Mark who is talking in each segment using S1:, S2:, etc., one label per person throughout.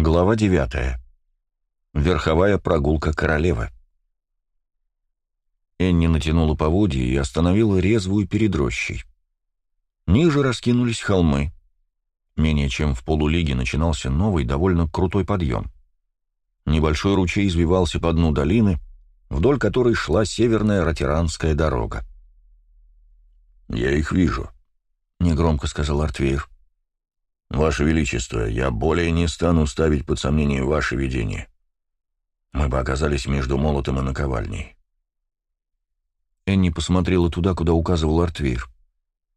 S1: Глава 9. Верховая прогулка королевы. Энни натянула поводья и остановила резвую перед рощей. Ниже раскинулись холмы. Менее чем в полулиге начинался новый, довольно крутой подъем. Небольшой ручей извивался по дну долины, вдоль которой шла северная Ротеранская дорога.
S2: «Я их вижу», — негромко сказал Артвейр. «Ваше Величество, я более не стану ставить под сомнение ваше видение. Мы бы оказались между молотом и наковальней».
S1: Энни посмотрела туда, куда указывал Артвейр.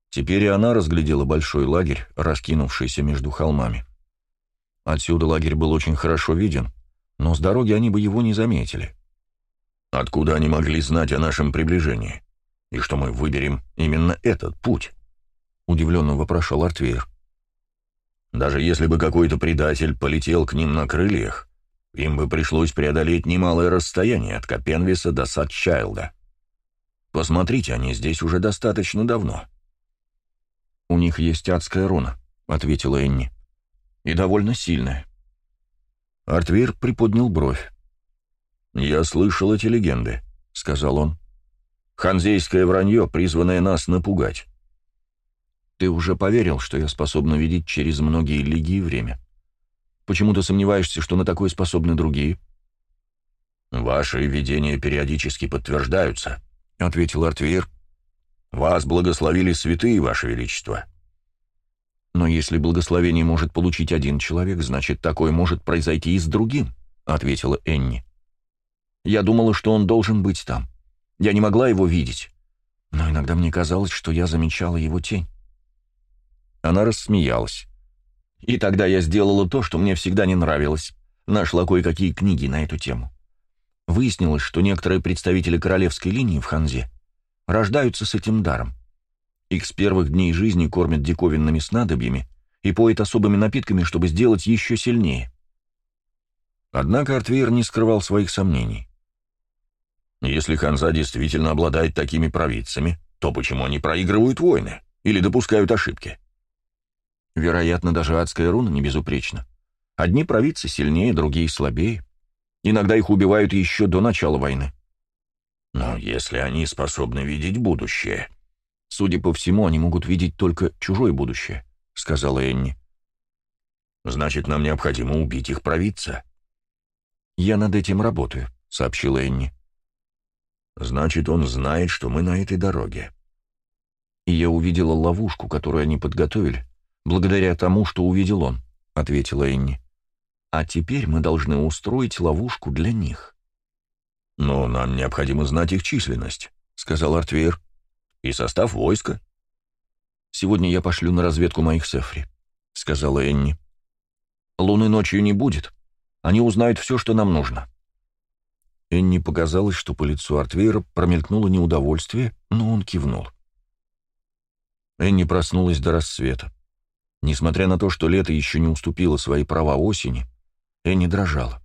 S1: Теперь и она разглядела большой лагерь, раскинувшийся между холмами. Отсюда лагерь был очень хорошо виден, но с дороги они бы его не заметили.
S2: «Откуда они могли знать о нашем приближении? И что мы выберем именно этот путь?» — удивленно вопрошал Артвейр. Даже если бы какой-то предатель полетел к ним на крыльях, им бы пришлось преодолеть немалое расстояние от Копенвиса до Сатчайлда. Посмотрите, они здесь уже достаточно давно.
S1: «У них есть адская руна», — ответила Энни. «И довольно сильная».
S2: Артвир приподнял бровь. «Я слышал эти легенды», — сказал он. «Ханзейское вранье, призванное нас напугать.
S1: Ты уже поверил, что я способна видеть через многие лиги и время. Почему ты сомневаешься, что на такое способны другие?»
S2: «Ваши видения периодически подтверждаются», — ответил Артвир. «Вас благословили святые, Ваше Величество».
S1: «Но если благословение может получить один человек, значит, такое может произойти и с другим», — ответила Энни. «Я думала, что он должен быть там. Я не могла его видеть. Но иногда мне казалось, что я замечала его тень. Она рассмеялась. И тогда я сделала то, что мне всегда не нравилось. Нашла кое-какие книги на эту тему. Выяснилось, что некоторые представители королевской линии в Ханзе рождаются с этим даром. Их с первых дней жизни кормят диковинными снадобьями и поят особыми напитками, чтобы сделать еще сильнее. Однако Артвейр не скрывал своих сомнений.
S2: Если Ханза действительно обладает такими провидцами, то почему они проигрывают войны или допускают ошибки?
S1: Вероятно, даже адская руна не безупречна. Одни провидцы сильнее, другие слабее. Иногда их убивают еще до начала войны.
S2: Но если они способны видеть будущее...
S1: Судя по всему, они могут видеть только чужое будущее, — сказала Энни.
S2: Значит, нам необходимо убить их провидца.
S1: Я над этим работаю, — сообщила Энни.
S2: Значит, он знает, что мы на этой дороге.
S1: И я увидела ловушку, которую они подготовили, благодаря тому, что увидел он», — ответила Энни. «А теперь мы должны устроить ловушку для них».
S2: «Но нам необходимо знать их численность», — сказал Артвейр. «И состав войска».
S1: «Сегодня я пошлю на разведку моих Сефри», — сказала Энни. «Луны ночью не будет. Они узнают все, что нам нужно». Энни показалось, что по лицу Артвейра промелькнуло неудовольствие, но он кивнул. Энни проснулась до рассвета. Несмотря на то, что лето еще не уступило свои права осени, Энни дрожала.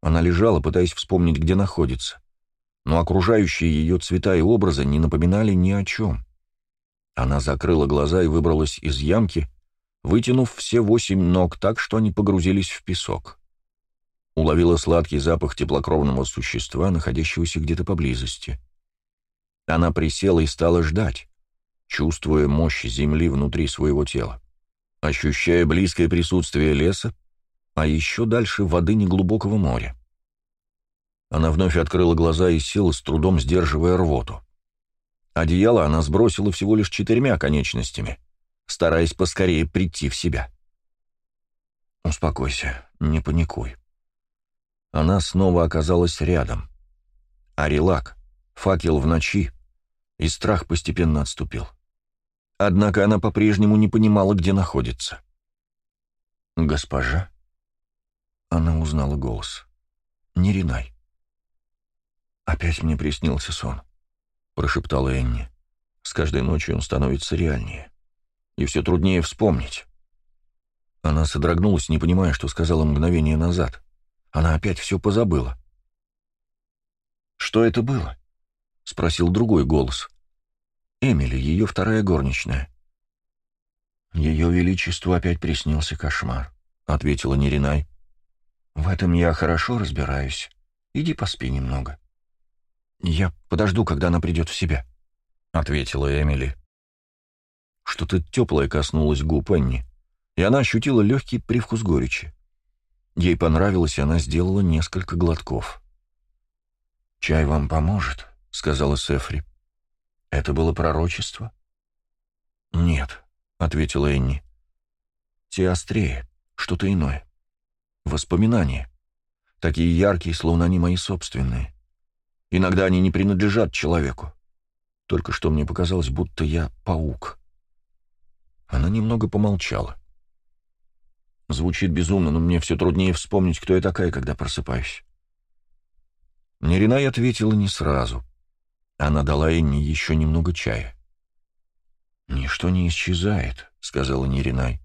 S1: Она лежала, пытаясь вспомнить, где находится. Но окружающие ее цвета и образы не напоминали ни о чем. Она закрыла глаза и выбралась из ямки, вытянув все восемь ног так, что они погрузились в песок. Уловила сладкий запах теплокровного существа, находящегося где-то поблизости. Она присела и стала ждать, чувствуя мощь земли внутри своего тела ощущая близкое присутствие леса, а еще дальше воды неглубокого моря. Она вновь открыла глаза и села, с трудом сдерживая рвоту. Одеяло она сбросила всего лишь четырьмя конечностями, стараясь поскорее прийти в себя. «Успокойся, не паникуй». Она снова оказалась рядом. Арилак, факел в ночи, и страх постепенно отступил. Однако она по-прежнему не понимала, где находится. «Госпожа?» Она узнала голос. «Не Ринай». «Опять мне приснился сон», — прошептала Энни. «С каждой ночью он становится реальнее. И все труднее вспомнить». Она содрогнулась, не понимая, что сказала мгновение назад. Она опять все позабыла. «Что это было?» — спросил другой голос. Эмили, ее вторая горничная. Ее Величеству опять приснился кошмар, — ответила Неринай. «В этом я хорошо разбираюсь. Иди поспи немного». «Я подожду, когда она придет в себя», — ответила Эмили. Что-то теплое коснулось губ Энни, и она ощутила легкий привкус горечи. Ей понравилось, и она сделала несколько глотков. «Чай вам поможет», — сказала Сефри. «Это было пророчество?» «Нет», — ответила Энни. «Те острее, что-то иное. Воспоминания. Такие яркие, словно они мои собственные. Иногда они не принадлежат человеку. Только что мне показалось, будто я паук». Она немного помолчала. Звучит безумно, но мне все труднее вспомнить, кто я такая, когда просыпаюсь. Неринай ответила не сразу. Она дала Энни еще немного чая. «Ничто не исчезает», — сказала Неринай.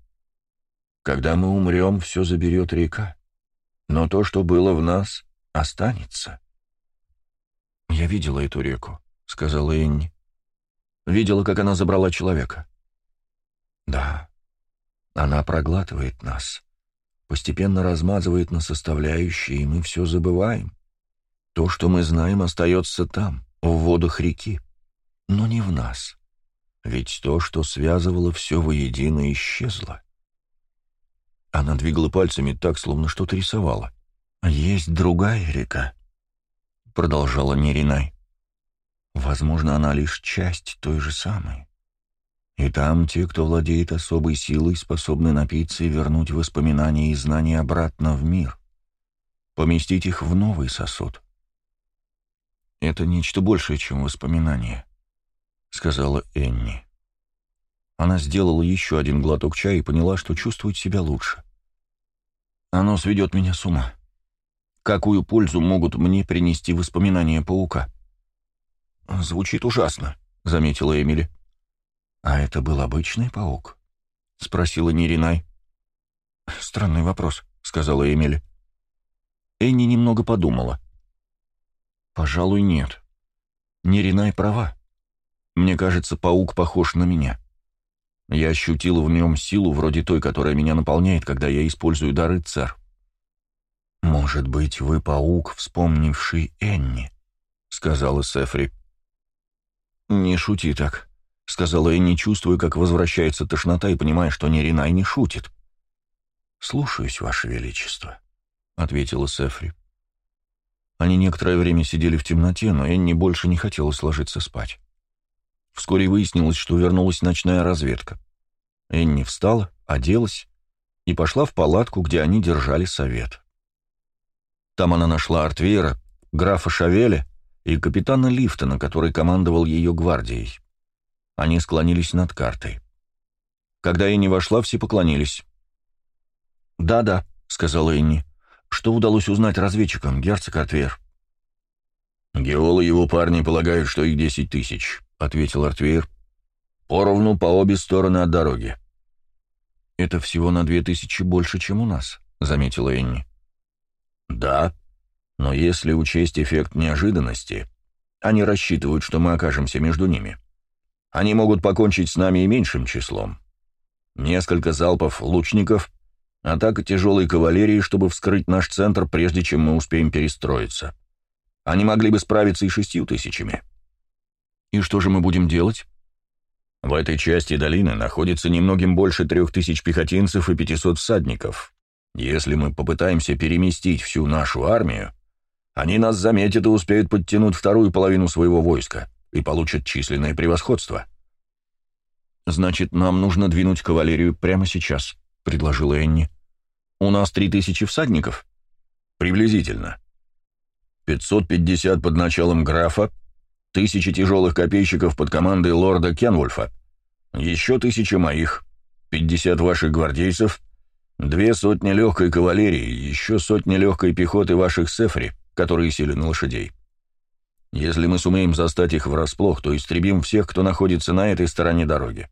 S1: «Когда мы умрем, все заберет река. Но то, что было в нас, останется». «Я видела эту реку», — сказала Энни. «Видела, как она забрала человека». «Да, она проглатывает нас, постепенно размазывает на составляющие, и мы все забываем. То, что мы знаем, остается там, в водах реки, но не в нас. Ведь то, что связывало все воедино, исчезло. Она двигала пальцами так, словно что-то рисовала. «Есть другая река», — продолжала Неринай. «Возможно, она лишь часть той же самой. И там те, кто владеет особой силой, способны напиться и вернуть воспоминания и знания обратно в мир, поместить их в новый сосуд. «Это нечто большее, чем воспоминания», — сказала Энни. Она сделала еще один глоток чая и поняла, что чувствует себя лучше. «Оно сведет меня с ума. Какую пользу могут мне принести воспоминания паука?» «Звучит ужасно», — заметила Эмили. «А это был обычный паук?» — спросила Неринай. «Странный вопрос», — сказала Эмили. Энни немного подумала. «Пожалуй, нет. Неринай права. Мне кажется, паук похож на меня. Я ощутила в нем силу, вроде той, которая меня наполняет, когда я использую дары цар. «Может быть, вы паук, вспомнивший Энни?» — сказала Сефри. «Не шути так», — сказала не чувствуя, как возвращается тошнота, и понимая, что Неринай не шутит. «Слушаюсь, Ваше Величество», — ответила Сефри. Они некоторое время сидели в темноте, но Энни больше не хотела ложиться спать. Вскоре выяснилось, что вернулась ночная разведка. Энни встала, оделась и пошла в палатку, где они держали совет. Там она нашла Артвейра, графа Шавеля и капитана Лифтона, который командовал ее гвардией. Они склонились над картой. Когда Энни вошла, все поклонились. «Да-да», — сказала Энни. «Что удалось узнать разведчикам, герцог Артвер?»
S2: «Геолы его парни полагают, что их десять тысяч», — ответил Артвейр. «Поровну по обе стороны от дороги».
S1: «Это всего на две тысячи больше, чем у нас», — заметила Энни.
S2: «Да, но если учесть эффект неожиданности, они рассчитывают, что мы окажемся между ними. Они могут покончить с нами и меньшим числом. Несколько залпов лучников, атака тяжелой кавалерии, чтобы вскрыть наш центр, прежде чем мы успеем перестроиться. Они могли бы справиться и шестью тысячами.
S1: И что же мы будем делать?
S2: В этой части долины находится немногим больше трех тысяч пехотинцев и пятисот всадников. Если мы попытаемся переместить всю нашу армию, они нас заметят и успеют подтянуть вторую половину своего войска и получат численное превосходство.
S1: «Значит, нам нужно двинуть кавалерию прямо сейчас», — предложила Энни. «У нас три тысячи всадников?»
S2: «Приблизительно. 550 под началом графа, тысячи тяжелых копейщиков под командой лорда Кенвульфа, еще тысяча моих, 50 ваших гвардейцев, две сотни легкой кавалерии, еще сотни легкой пехоты ваших сефри, которые сели на лошадей. Если мы сумеем застать их врасплох, то истребим всех, кто находится на этой стороне дороги.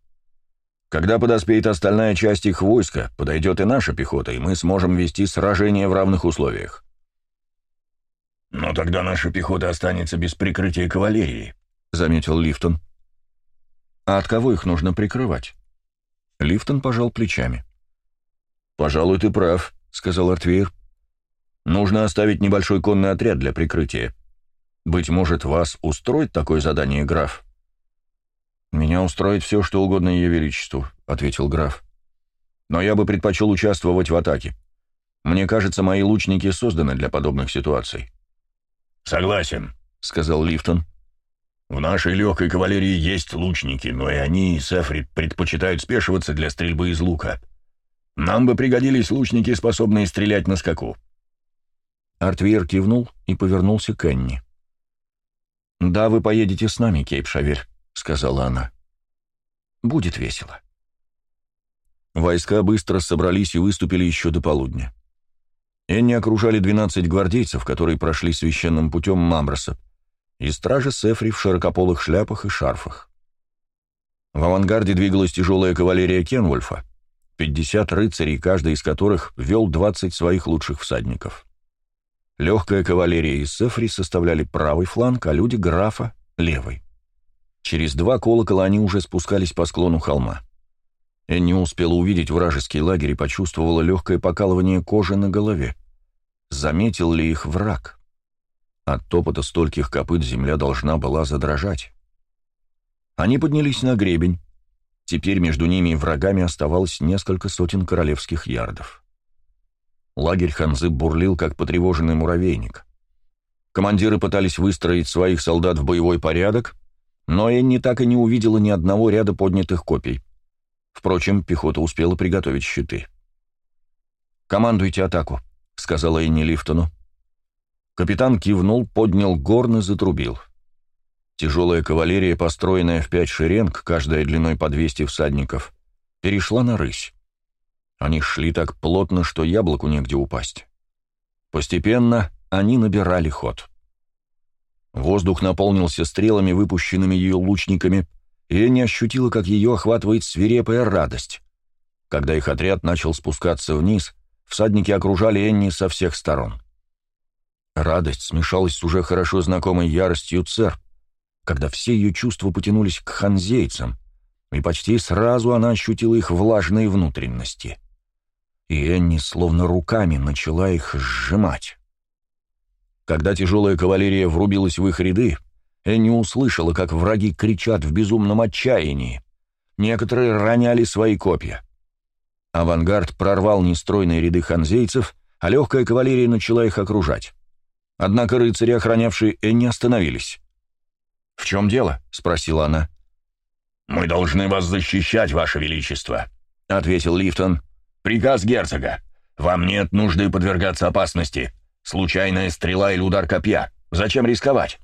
S2: Когда подоспеет остальная часть их войска, подойдет и наша пехота, и мы сможем вести сражение в равных условиях. «Но тогда наша пехота останется без прикрытия кавалерии», — заметил Лифтон.
S1: «А от кого их нужно прикрывать?» Лифтон пожал плечами. «Пожалуй, ты прав», — сказал Артвейр. «Нужно оставить небольшой конный отряд для прикрытия. Быть может, вас устроит такое задание, граф?» «Меня устроит все, что угодно Ее Величеству», — ответил граф. «Но я бы предпочел участвовать в атаке. Мне кажется, мои лучники созданы для подобных ситуаций».
S2: «Согласен», — сказал Лифтон. «В нашей легкой кавалерии есть лучники, но и они, и Сефрит, предпочитают спешиваться для стрельбы из лука. Нам бы пригодились лучники, способные стрелять на скаку».
S1: Артвейр кивнул и повернулся к Энни. «Да, вы поедете с нами, Кейп Шаверь», — сказала она. «Будет весело». Войска быстро собрались и выступили еще до полудня. Энни окружали 12 гвардейцев, которые прошли священным путем Мамроса, и стражи Сефри в широкополых шляпах и шарфах. В авангарде двигалась тяжелая кавалерия Кенвольфа, 50 рыцарей, каждый из которых вел 20 своих лучших всадников. Легкая кавалерия из Сефри составляли правый фланг, а люди графа — левый. Через два колокола они уже спускались по склону холма. Энни успела увидеть вражеский лагерь и почувствовала легкое покалывание кожи на голове. Заметил ли их враг? От топота стольких копыт земля должна была задрожать. Они поднялись на гребень. Теперь между ними и врагами оставалось несколько сотен королевских ярдов. Лагерь Ханзы бурлил, как потревоженный муравейник. Командиры пытались выстроить своих солдат в боевой порядок, но Энни так и не увидела ни одного ряда поднятых копий. Впрочем, пехота успела приготовить щиты. «Командуйте атаку», — сказала Энни Лифтону. Капитан кивнул, поднял горн и затрубил. Тяжелая кавалерия, построенная в пять шеренг, каждая длиной по 200 всадников, перешла на рысь. Они шли так плотно, что яблоку негде упасть. Постепенно они набирали ход. Воздух наполнился стрелами, выпущенными ее лучниками, и Энни ощутила, как ее охватывает свирепая радость. Когда их отряд начал спускаться вниз, всадники окружали Энни со всех сторон. Радость смешалась с уже хорошо знакомой яростью цер, когда все ее чувства потянулись к ханзейцам, и почти сразу она ощутила их влажные внутренности. И Энни словно руками начала их сжимать. Когда тяжелая кавалерия врубилась в их ряды, Энни услышала, как враги кричат в безумном отчаянии. Некоторые роняли свои копья. Авангард прорвал нестройные ряды ханзейцев, а легкая кавалерия начала их окружать. Однако рыцари, охранявшие Энни, остановились. «В чем дело?» — спросила она.
S2: «Мы должны вас защищать, Ваше Величество», — ответил Лифтон. «Приказ герцога. Вам нет нужды подвергаться опасности. Случайная стрела или удар копья. Зачем рисковать?»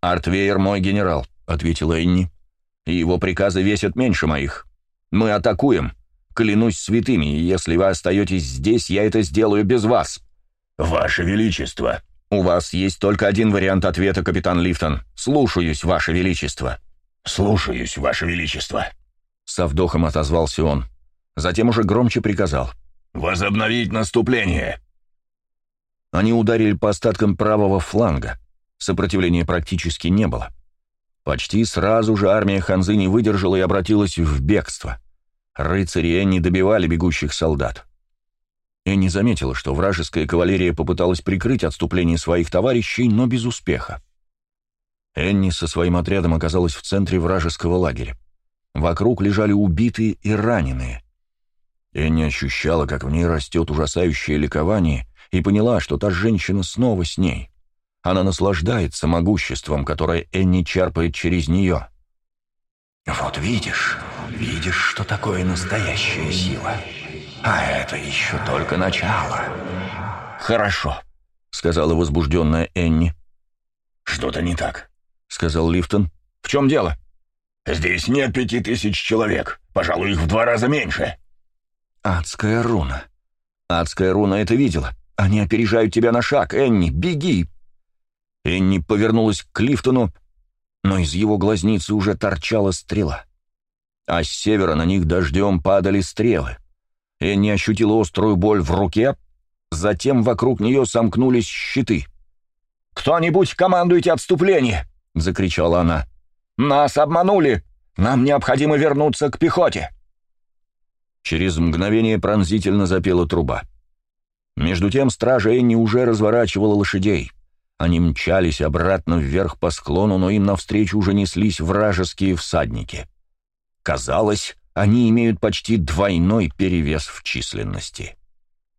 S1: «Артвейер мой генерал», — ответила Энни. «И его приказы весят меньше моих. Мы атакуем. Клянусь святыми, если вы остаетесь здесь, я это сделаю без вас».
S2: «Ваше Величество!»
S1: «У вас есть только один вариант ответа, капитан Лифтон. Слушаюсь, Ваше Величество».
S2: «Слушаюсь, Ваше Величество».
S1: Со вдохом отозвался он. Затем уже громче приказал.
S2: «Возобновить наступление!»
S1: Они ударили по остаткам правого фланга. Сопротивления практически не было. Почти сразу же армия Ханзы не выдержала и обратилась в бегство. Рыцари Энни добивали бегущих солдат. Энни заметила, что вражеская кавалерия попыталась прикрыть отступление своих товарищей, но без успеха. Энни со своим отрядом оказалась в центре вражеского лагеря. Вокруг лежали убитые и раненые. Энни ощущала, как в ней растет ужасающее ликование, и поняла, что та женщина снова с ней. Она наслаждается могуществом, которое Энни черпает через нее.
S3: «Вот видишь, видишь, что такое настоящая сила. А это еще только начало».
S1: «Хорошо», — сказала возбужденная Энни.
S2: «Что-то не так», —
S1: сказал Лифтон. «В чем дело?»
S2: «Здесь нет пяти тысяч человек. Пожалуй, их в два раза меньше».
S1: «Адская руна. Адская руна это видела. Они опережают тебя на шаг. Энни, беги!» Энни повернулась к Лифтону, но из его глазницы уже торчала стрела. А с севера на них дождем падали стрелы. Энни ощутила острую боль в руке, затем вокруг нее сомкнулись щиты. «Кто-нибудь командуйте отступление!» — закричала она. «Нас обманули! Нам необходимо вернуться к пехоте!» Через мгновение пронзительно запела труба. Между тем стража Энни уже разворачивала лошадей. Они мчались обратно вверх по склону, но им навстречу уже неслись вражеские всадники. Казалось, они имеют почти двойной перевес в численности.